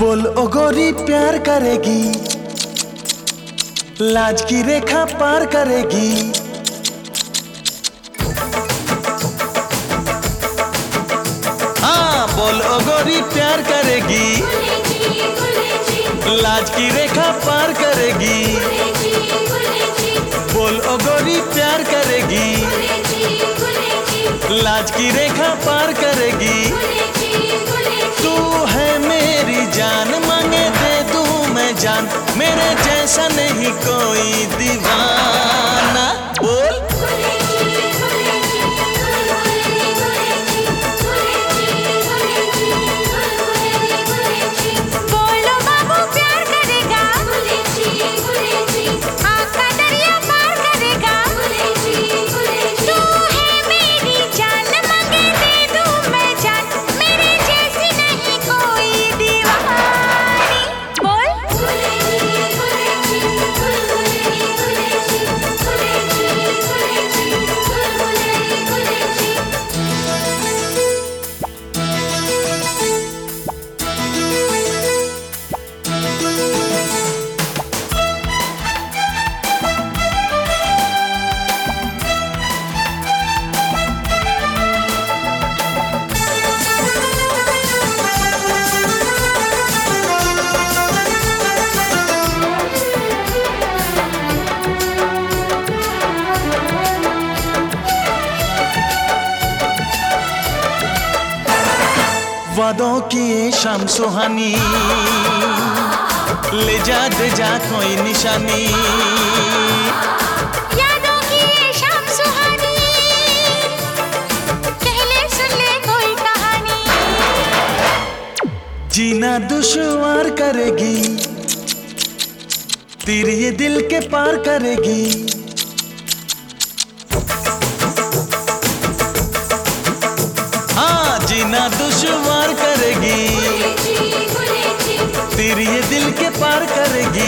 बोल, ओ गोरी, प्यार करेगी। लाज की रेखा पार करेगी। हाँ बोल, ओ गोरी, प्यार करेगी। लाज की रेखा पार करेगी। बोल, ओ गोरी, प्यार करेगी। लाज की रेखा पार करेगी। जान मांगे दे दूँ मैं जान मेरे जैसा नहीं कोई दीवाना। वादों की ये शाम सुहानी। ले जा दे जा कोई निशानी। यादों की ये शाम सुहानी। कहले सुन ले कोई कहानी। जीना दुश्वार करेगी। तेरे ये दिल के पार करेगी। हाँ जीना दुश्वार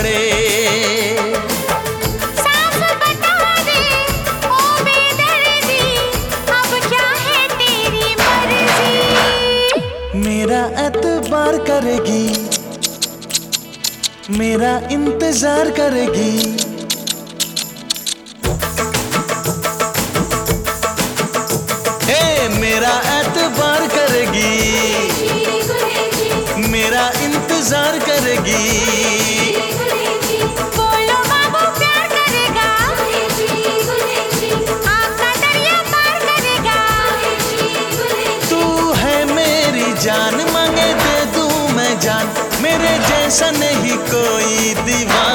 मर्ज़ी? मेरा एतबार करेगी मेरा इंतज़ार करेगी। हे मेरा एतबार करेगी मेरा इंतज़ार करेगी। जैसा नहीं कोई दीवाना।